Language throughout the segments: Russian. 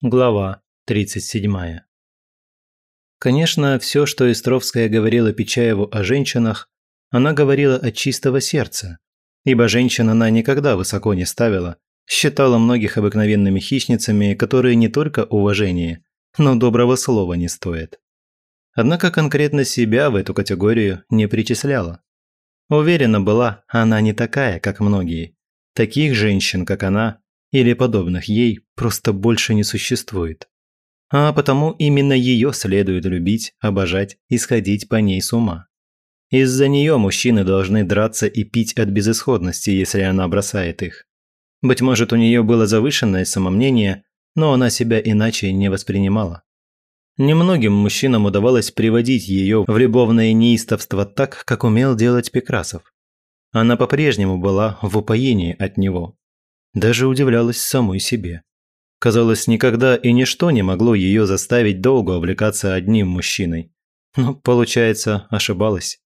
Глава 37. Конечно, все, что Истровская говорила Печаеву о женщинах, она говорила от чистого сердца, ибо женщин она никогда высоко не ставила, считала многих обыкновенными хищницами, которые не только уважения, но доброго слова не стоят. Однако конкретно себя в эту категорию не причисляла. Уверена была, она не такая, как многие. Таких женщин, как она, или подобных ей просто больше не существует. А потому именно ее следует любить, обожать и сходить по ней с ума. Из-за нее мужчины должны драться и пить от безысходности, если она бросает их. Быть может, у нее было завышенное самомнение, но она себя иначе не воспринимала. Немногим мужчинам удавалось приводить ее в любовное неистовство так, как умел делать Пекрасов. Она по-прежнему была в упоении от него, даже удивлялась самой себе. Казалось, никогда и ничто не могло ее заставить долго увлекаться одним мужчиной. Но, получается, ошибалась.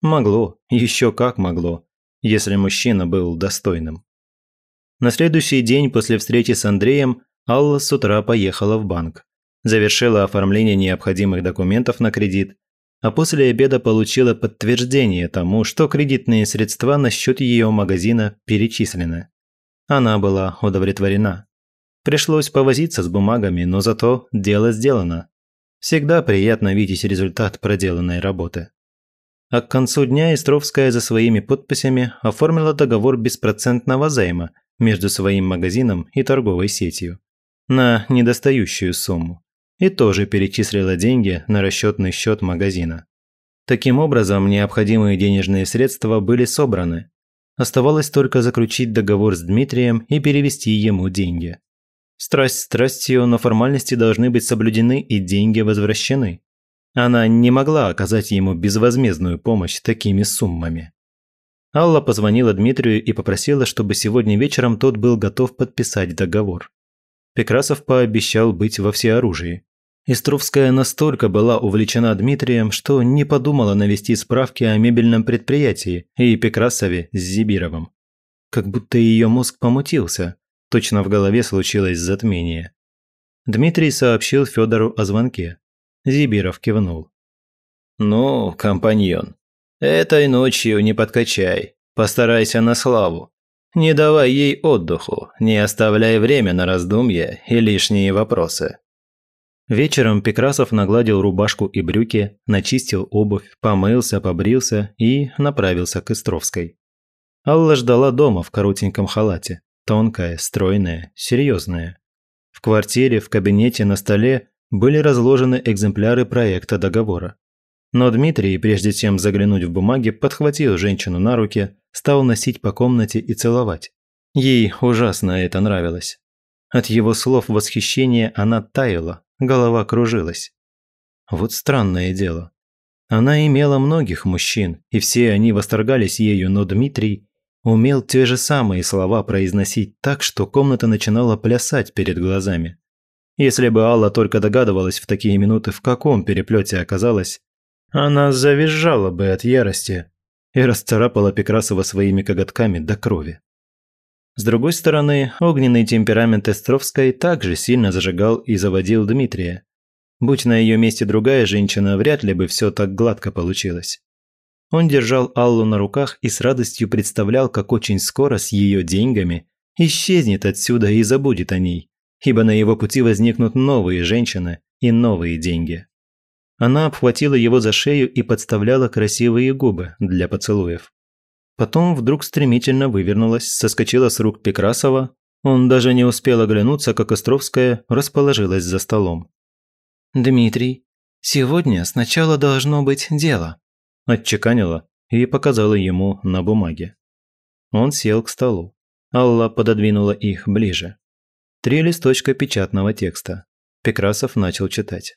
Могло, еще как могло, если мужчина был достойным. На следующий день после встречи с Андреем Алла с утра поехала в банк. Завершила оформление необходимых документов на кредит, а после обеда получила подтверждение тому, что кредитные средства на счет ее магазина перечислены. Она была удовлетворена. Пришлось повозиться с бумагами, но зато дело сделано. Всегда приятно видеть результат проделанной работы. А к концу дня Истровская за своими подписями оформила договор беспроцентного займа между своим магазином и торговой сетью на недостающую сумму и тоже перечислила деньги на расчетный счет магазина. Таким образом, необходимые денежные средства были собраны, Оставалось только заключить договор с Дмитрием и перевести ему деньги. Страсть страстью, но формальности должны быть соблюдены и деньги возвращены. Она не могла оказать ему безвозмездную помощь такими суммами. Алла позвонила Дмитрию и попросила, чтобы сегодня вечером тот был готов подписать договор. Пекрасов пообещал быть во всеоружии. Истровская настолько была увлечена Дмитрием, что не подумала навести справки о мебельном предприятии и Пекрасове с Зибировым. Как будто ее мозг помутился, точно в голове случилось затмение. Дмитрий сообщил Федору о звонке. Зибиров кивнул. «Ну, компаньон, этой ночью не подкачай, постарайся на славу. Не давай ей отдыху, не оставляй время на раздумья и лишние вопросы». Вечером Пекрасов нагладил рубашку и брюки, начистил обувь, помылся, побрился и направился к Истровской. Алла ждала дома в коротеньком халате, тонкая, стройная, серьезная. В квартире, в кабинете, на столе были разложены экземпляры проекта договора. Но Дмитрий, прежде чем заглянуть в бумаги, подхватил женщину на руки, стал носить по комнате и целовать. Ей ужасно это нравилось. От его слов восхищения она таяла, голова кружилась. Вот странное дело. Она имела многих мужчин, и все они восторгались ею, но Дмитрий умел те же самые слова произносить так, что комната начинала плясать перед глазами. Если бы Алла только догадывалась в такие минуты, в каком переплете оказалась, она завизжала бы от ярости и расцарапала Пекрасова своими коготками до крови. С другой стороны, огненный темперамент Эстровской также сильно зажигал и заводил Дмитрия. Будь на ее месте другая женщина, вряд ли бы все так гладко получилось. Он держал Аллу на руках и с радостью представлял, как очень скоро с ее деньгами исчезнет отсюда и забудет о ней, ибо на его пути возникнут новые женщины и новые деньги. Она обхватила его за шею и подставляла красивые губы для поцелуев. Потом вдруг стремительно вывернулась, соскочила с рук Пекрасова. Он даже не успел оглянуться, как Островская расположилась за столом. «Дмитрий, сегодня сначала должно быть дело», – отчеканила и показала ему на бумаге. Он сел к столу. Алла пододвинула их ближе. Три листочка печатного текста. Пекрасов начал читать.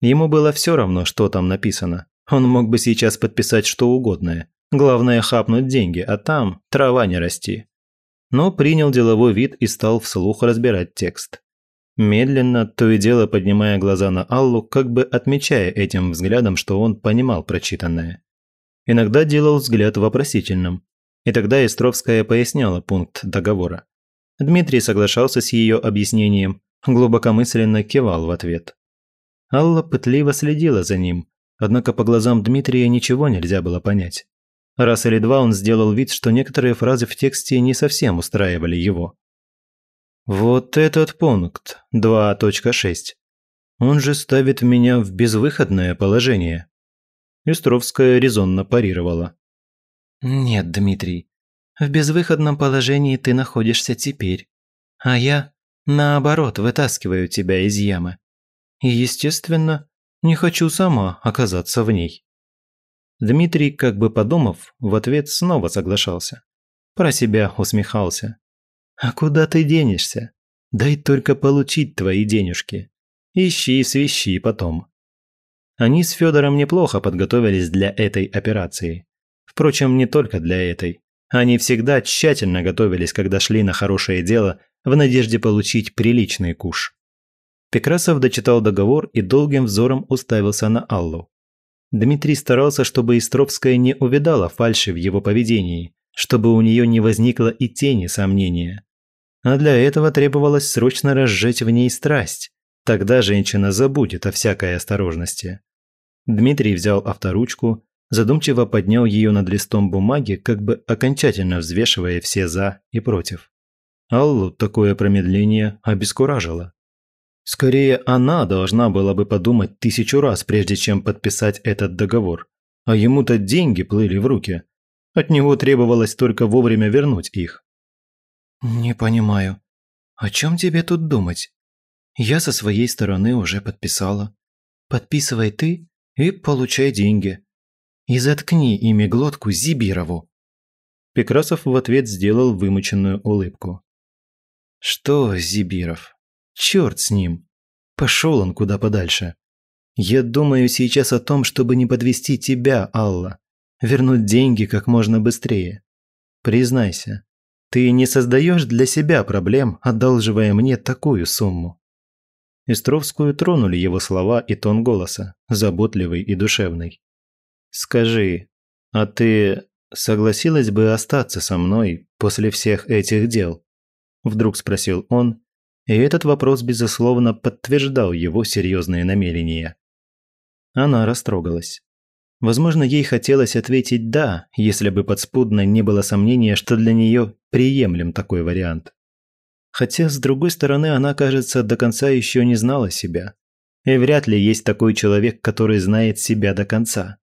Ему было все равно, что там написано. Он мог бы сейчас подписать что угодное, Главное хапнуть деньги, а там трава не расти. Но принял деловой вид и стал вслух разбирать текст. Медленно, то и дело поднимая глаза на Аллу, как бы отмечая этим взглядом, что он понимал прочитанное. Иногда делал взгляд вопросительным. И тогда Истровская поясняла пункт договора. Дмитрий соглашался с ее объяснением, глубокомысленно кивал в ответ. Алла пытливо следила за ним, однако по глазам Дмитрия ничего нельзя было понять. Раз или два он сделал вид, что некоторые фразы в тексте не совсем устраивали его. «Вот этот пункт, 2.6. Он же ставит меня в безвыходное положение». Истровская резонно парировала. «Нет, Дмитрий, в безвыходном положении ты находишься теперь, а я, наоборот, вытаскиваю тебя из ямы. И, естественно, не хочу сама оказаться в ней». Дмитрий, как бы подумав, в ответ снова соглашался. Про себя усмехался. «А куда ты денешься? Дай только получить твои денежки. Ищи и свищи потом». Они с Федором неплохо подготовились для этой операции. Впрочем, не только для этой. Они всегда тщательно готовились, когда шли на хорошее дело, в надежде получить приличный куш. Пекрасов дочитал договор и долгим взором уставился на Аллу. Дмитрий старался, чтобы Истровская не увидала фальши в его поведении, чтобы у нее не возникло и тени сомнения. А для этого требовалось срочно разжечь в ней страсть. Тогда женщина забудет о всякой осторожности. Дмитрий взял авторучку, задумчиво поднял ее над листом бумаги, как бы окончательно взвешивая все «за» и «против». Аллу такое промедление обескуражило. Скорее, она должна была бы подумать тысячу раз, прежде чем подписать этот договор. А ему-то деньги плыли в руки. От него требовалось только вовремя вернуть их. «Не понимаю. О чем тебе тут думать? Я со своей стороны уже подписала. Подписывай ты и получай деньги. И заткни ими глотку Зибирову». Пекрасов в ответ сделал вымученную улыбку. «Что, Зибиров, Черт с ним. Пошел он куда подальше. Я думаю сейчас о том, чтобы не подвести тебя, Алла. Вернуть деньги как можно быстрее. Признайся, ты не создаешь для себя проблем, одалживая мне такую сумму. Истровскую тронули его слова и тон голоса, заботливый и душевный. «Скажи, а ты согласилась бы остаться со мной после всех этих дел?» Вдруг спросил он, и этот вопрос, безусловно, подтверждал его серьезные намерения. Она растрогалась. Возможно, ей хотелось ответить «да», если бы подспудно не было сомнения, что для нее приемлем такой вариант. Хотя, с другой стороны, она, кажется, до конца еще не знала себя. И вряд ли есть такой человек, который знает себя до конца.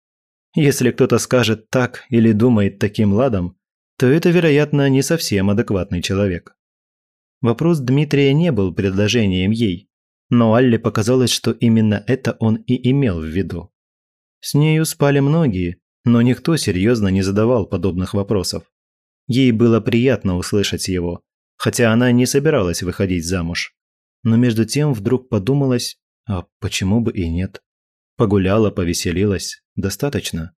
Если кто-то скажет так или думает таким ладом, то это, вероятно, не совсем адекватный человек. Вопрос Дмитрия не был предложением ей, но Алле показалось, что именно это он и имел в виду. С нею спали многие, но никто серьезно не задавал подобных вопросов. Ей было приятно услышать его, хотя она не собиралась выходить замуж. Но между тем вдруг подумалось, а почему бы и нет? Погуляла, повеселилась, достаточно.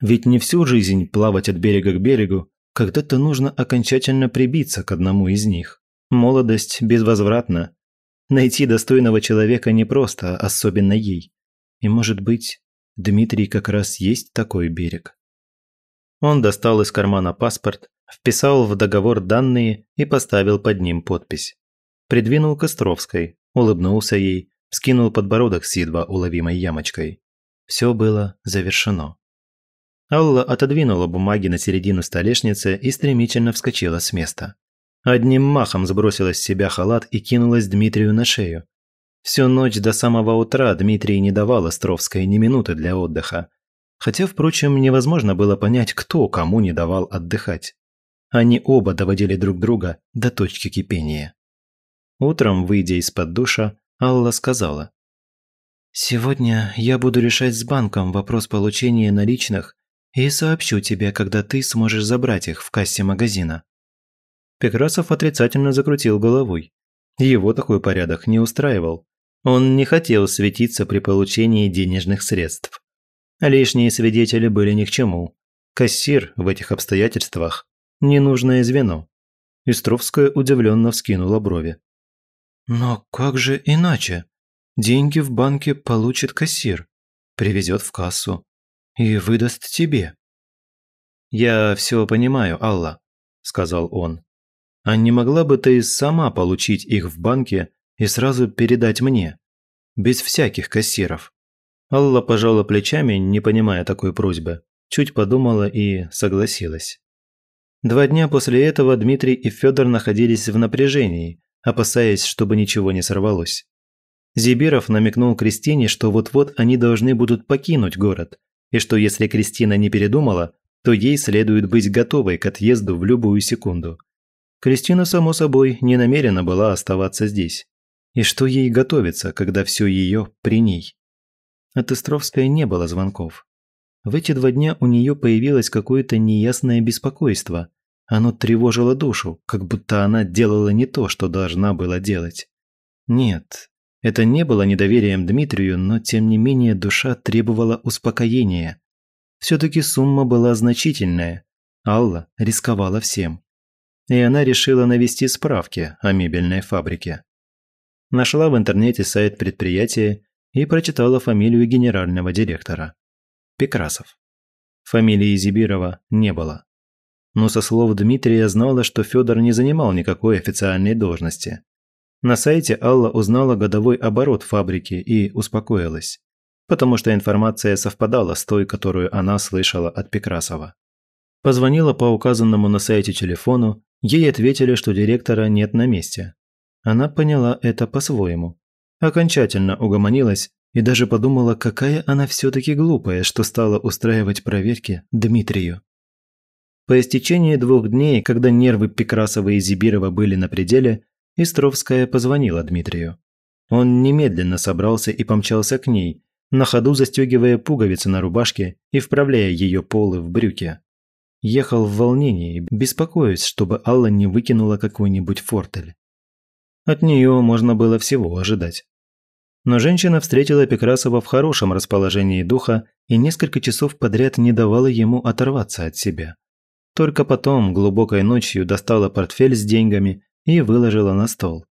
Ведь не всю жизнь плавать от берега к берегу, когда-то нужно окончательно прибиться к одному из них. Молодость безвозвратна. Найти достойного человека непросто, особенно ей. И, может быть, Дмитрий как раз есть такой берег. Он достал из кармана паспорт, вписал в договор данные и поставил под ним подпись. Придвинул к Островской, улыбнулся ей, скинул подбородок с едва уловимой ямочкой. Все было завершено. Алла отодвинула бумаги на середину столешницы и стремительно вскочила с места. Одним махом сбросила с себя халат и кинулась Дмитрию на шею. Всю ночь до самого утра Дмитрий не давал Островской ни минуты для отдыха. Хотя, впрочем, невозможно было понять, кто кому не давал отдыхать. Они оба доводили друг друга до точки кипения. Утром, выйдя из-под душа, Алла сказала. «Сегодня я буду решать с банком вопрос получения наличных и сообщу тебе, когда ты сможешь забрать их в кассе магазина». Пекрасов отрицательно закрутил головой. Его такой порядок не устраивал. Он не хотел светиться при получении денежных средств. Лишние свидетели были ни к чему. Кассир в этих обстоятельствах – ненужное звено. Истровская удивленно вскинула брови. «Но как же иначе? Деньги в банке получит кассир, привезет в кассу и выдаст тебе». «Я все понимаю, Алла», – сказал он. А не могла бы ты сама получить их в банке и сразу передать мне. Без всяких кассиров. Алла пожала плечами, не понимая такой просьбы, чуть подумала и согласилась. Два дня после этого Дмитрий и Федор находились в напряжении, опасаясь, чтобы ничего не сорвалось. Зибиров намекнул Кристине, что вот-вот они должны будут покинуть город, и что если Кристина не передумала, то ей следует быть готовой к отъезду в любую секунду. Кристина, само собой, не намерена была оставаться здесь. И что ей готовиться, когда все ее при ней? От Истровской не было звонков. В эти два дня у нее появилось какое-то неясное беспокойство. Оно тревожило душу, как будто она делала не то, что должна была делать. Нет, это не было недоверием Дмитрию, но тем не менее душа требовала успокоения. Все-таки сумма была значительная. Алла рисковала всем. И она решила навести справки о мебельной фабрике. Нашла в интернете сайт предприятия и прочитала фамилию генерального директора. Пекрасов. Фамилии Зибирова не было. Но со слов Дмитрия знала, что Федор не занимал никакой официальной должности. На сайте Алла узнала годовой оборот фабрики и успокоилась, потому что информация совпадала с той, которую она слышала от Пекрасова. Позвонила по указанному на сайте телефону, ей ответили, что директора нет на месте. Она поняла это по-своему, окончательно угомонилась и даже подумала, какая она все-таки глупая, что стала устраивать проверки Дмитрию. По истечении двух дней, когда нервы Пекрасова и Зибирова были на пределе, Истровская позвонила Дмитрию. Он немедленно собрался и помчался к ней, на ходу застегивая пуговицы на рубашке и вправляя ее полы в брюки. Ехал в волнении, беспокоясь, чтобы Алла не выкинула какой-нибудь фортель. От нее можно было всего ожидать. Но женщина встретила Пекрасова в хорошем расположении духа и несколько часов подряд не давала ему оторваться от себя. Только потом, глубокой ночью, достала портфель с деньгами и выложила на стол.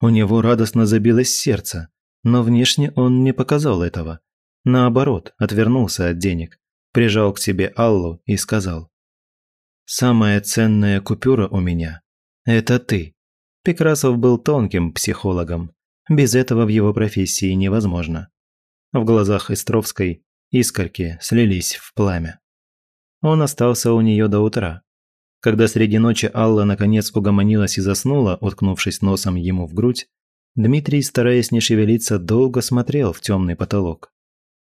У него радостно забилось сердце, но внешне он не показал этого. Наоборот, отвернулся от денег, прижал к себе Аллу и сказал. «Самая ценная купюра у меня – это ты». Пекрасов был тонким психологом, без этого в его профессии невозможно. В глазах Истровской искорки слились в пламя. Он остался у нее до утра. Когда среди ночи Алла наконец угомонилась и заснула, уткнувшись носом ему в грудь, Дмитрий, стараясь не шевелиться, долго смотрел в темный потолок.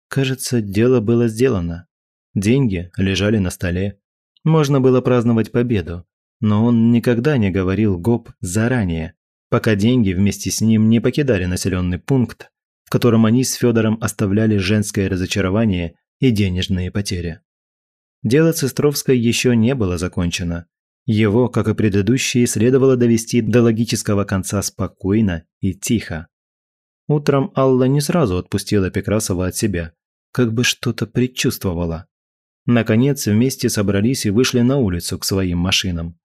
Кажется, дело было сделано. Деньги лежали на столе. Можно было праздновать победу, но он никогда не говорил ГОП заранее, пока деньги вместе с ним не покидали населенный пункт, в котором они с Федором оставляли женское разочарование и денежные потери. Дело Цистровской еще не было закончено. Его, как и предыдущие, следовало довести до логического конца спокойно и тихо. Утром Алла не сразу отпустила Пекрасова от себя, как бы что-то предчувствовала. Наконец вместе собрались и вышли на улицу к своим машинам.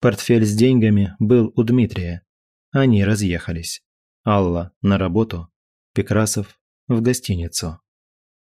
Портфель с деньгами был у Дмитрия. Они разъехались. Алла на работу, Пекрасов в гостиницу.